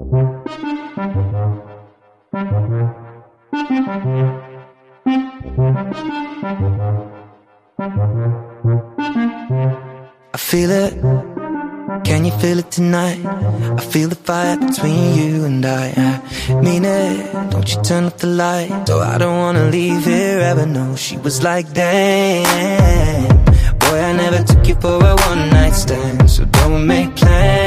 I feel it. Can you feel it tonight? I feel the fire between you and I. I mean it. Don't you turn off the light? Though I don't wanna leave here ever. No, she was like, damn. Boy, I never took you for a one night stand. So don't make plans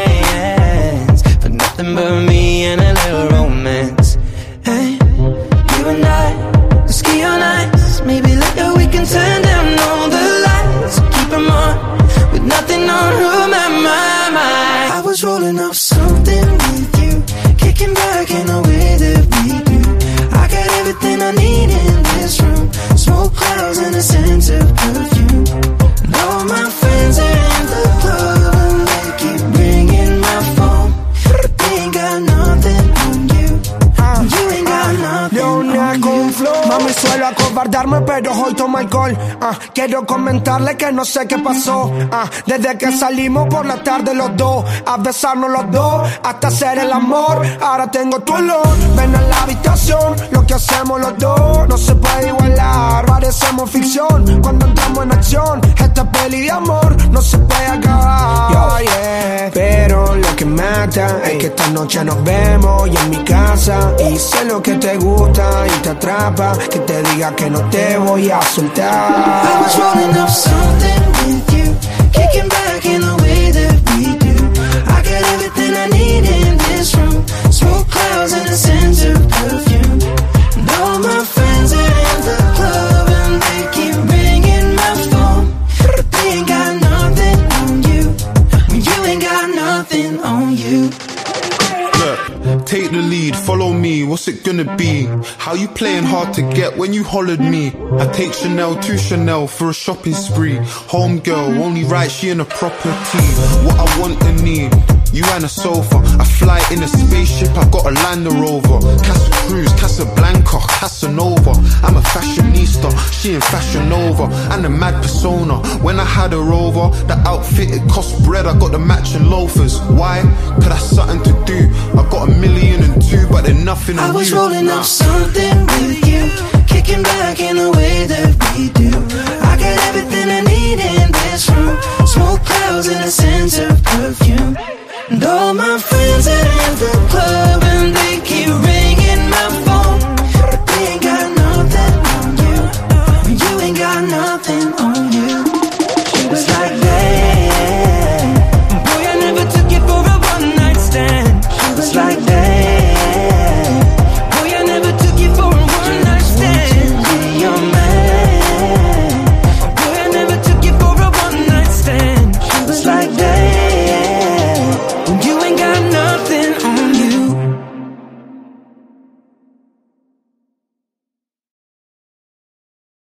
nothing but me and a little romance. Hey, you and I, let's ski on ice. Maybe later we can turn down all the lights. Keep 'em on with nothing on who my mind. I was rolling up something with you, kicking back in the way that we do. I got everything I need in this room. Mami suelo acobardarme pero hoy tomo alcohol. Ah, Quiero comentarle que no sé qué pasó. Ah, Desde que salimos por la tarde los dos A besarnos los dos hasta hacer el amor. Ahora tengo tu olor Ven a la habitación. Lo que hacemos los dos no se puede igualar. Parecemos ficción cuando entramos en acción. Esta peli de amor no se puede acabar. Yeah. Pero lo que mata es que esta noche nos vemos y en mi casa. Y sé lo que te gusta y te atrapa Que te diga que no te voy a I soltar was rolling up something with you, kicking back in the way that we do. I got everything I need in this room, smoke clouds and a sense of perfume. And all my friends are in the club and they keep ringing my phone, but they ain't got nothing on you. You ain't got nothing on you. Look, take the lead, follow me, what's it gonna be? How you playing hard to get when you hollered me? I take Chanel to Chanel for a shopping spree. Home girl, only right, she in a property. What I want and need. You and a sofa, I fly in a spaceship, I got a Land Rover. Casa Casablanca, Casanova. I'm a fashionista, she in Fashion Nova. And a mad persona. When I had her over, the outfit it cost bread, I got the matching loafers. Why? Cause that's something to do. I got a million being but they're nothing I was you. rolling nah. up something with you, kicking back in the way that we do. I got everything I need in this room, smoke clouds and a sense of perfume. And all my friends are in the club.